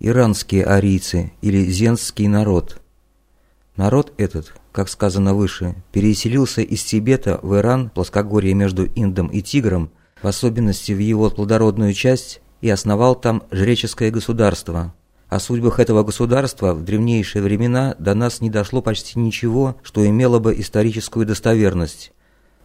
иранские арийцы или зенский народ. Народ этот, как сказано выше, переселился из Тибета в Иран, плоскогорье между Индом и Тигром, в особенности в его плодородную часть, и основал там жреческое государство. О судьбах этого государства в древнейшие времена до нас не дошло почти ничего, что имело бы историческую достоверность.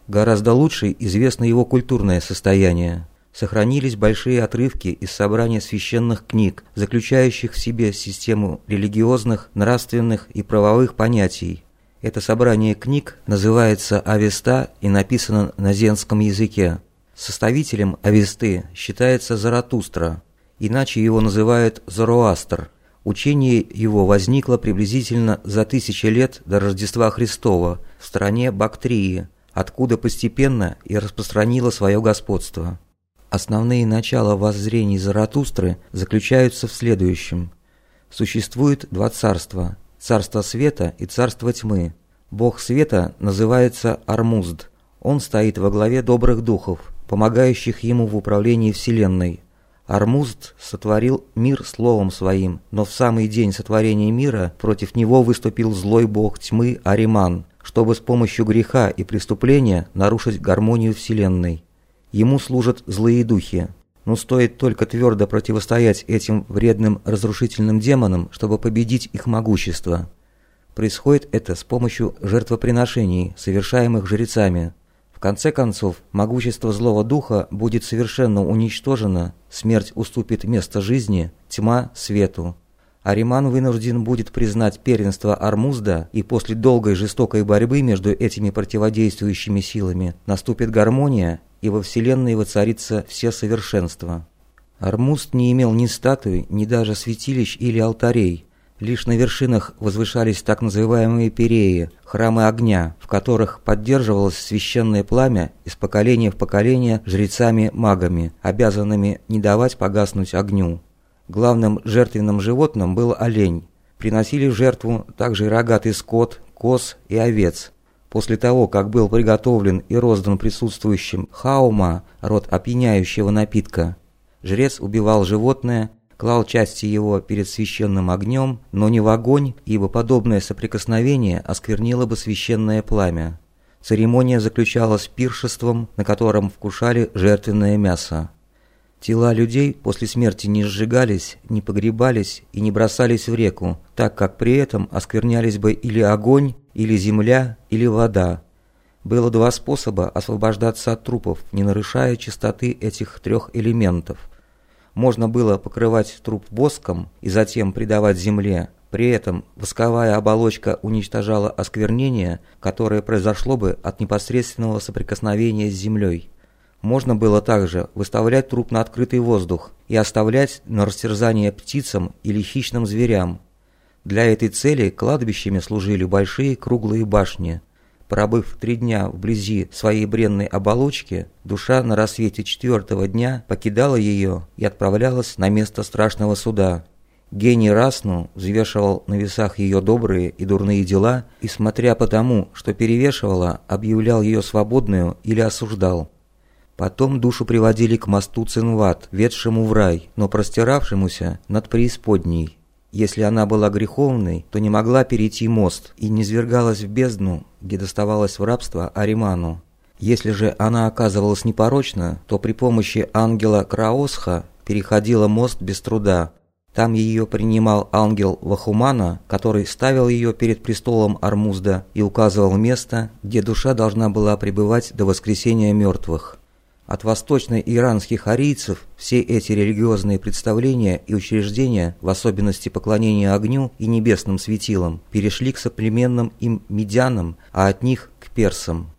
Гораздо лучше известно его культурное состояние. Сохранились большие отрывки из собрания священных книг, заключающих в себе систему религиозных, нравственных и правовых понятий. Это собрание книг называется «Авеста» и написано на зенском языке. Составителем Авесты считается Заратустра, иначе его называют Зороастр. Учение его возникло приблизительно за тысячи лет до Рождества Христова в стране Бактрии, откуда постепенно и распространило свое господство. Основные начала воззрений Заратустры заключаются в следующем. Существует два царства – царство света и царство тьмы. Бог света называется Армузд. Он стоит во главе добрых духов, помогающих ему в управлении Вселенной. Армузд сотворил мир словом своим, но в самый день сотворения мира против него выступил злой бог тьмы Ариман – чтобы с помощью греха и преступления нарушить гармонию Вселенной. Ему служат злые духи, но стоит только твердо противостоять этим вредным разрушительным демонам, чтобы победить их могущество. Происходит это с помощью жертвоприношений, совершаемых жрецами. В конце концов, могущество злого духа будет совершенно уничтожено, смерть уступит место жизни, тьма – свету. Ариман вынужден будет признать первенство Армузда, и после долгой жестокой борьбы между этими противодействующими силами наступит гармония, и во Вселенной воцарится все совершенство. Армуст не имел ни статуи, ни даже святилищ или алтарей. Лишь на вершинах возвышались так называемые переи, храмы огня, в которых поддерживалось священное пламя из поколения в поколение жрецами-магами, обязанными не давать погаснуть огню. Главным жертвенным животным был олень. Приносили жертву также рогатый скот, коз и овец. После того, как был приготовлен и роздан присутствующим хаума, род опьяняющего напитка, жрец убивал животное, клал части его перед священным огнем, но не в огонь, ибо подобное соприкосновение осквернило бы священное пламя. Церемония заключалась пиршеством, на котором вкушали жертвенное мясо. Тела людей после смерти не сжигались, не погребались и не бросались в реку, так как при этом осквернялись бы или огонь, или земля, или вода. Было два способа освобождаться от трупов, не нарушая чистоты этих трех элементов. Можно было покрывать труп воском и затем придавать земле, при этом восковая оболочка уничтожала осквернение, которое произошло бы от непосредственного соприкосновения с землей. Можно было также выставлять труп на открытый воздух и оставлять на растерзание птицам или хищным зверям. Для этой цели кладбищами служили большие круглые башни. Пробыв три дня вблизи своей бренной оболочки, душа на рассвете четвертого дня покидала ее и отправлялась на место страшного суда. Гений Расну взвешивал на весах ее добрые и дурные дела и, смотря по тому, что перевешивала, объявлял ее свободную или осуждал. Потом душу приводили к мосту Цинват, ведшему в рай, но простиравшемуся над преисподней. Если она была греховной, то не могла перейти мост и не свергалась в бездну, где доставалось в рабство Ариману. Если же она оказывалась непорочна, то при помощи ангела Краосха переходила мост без труда. Там ее принимал ангел Вахумана, который ставил ее перед престолом Армузда и указывал место, где душа должна была пребывать до воскресения мертвых. От восточно-иранских арийцев все эти религиозные представления и учреждения, в особенности поклонение огню и небесным светилам, перешли к соплеменным им медянам, а от них к персам.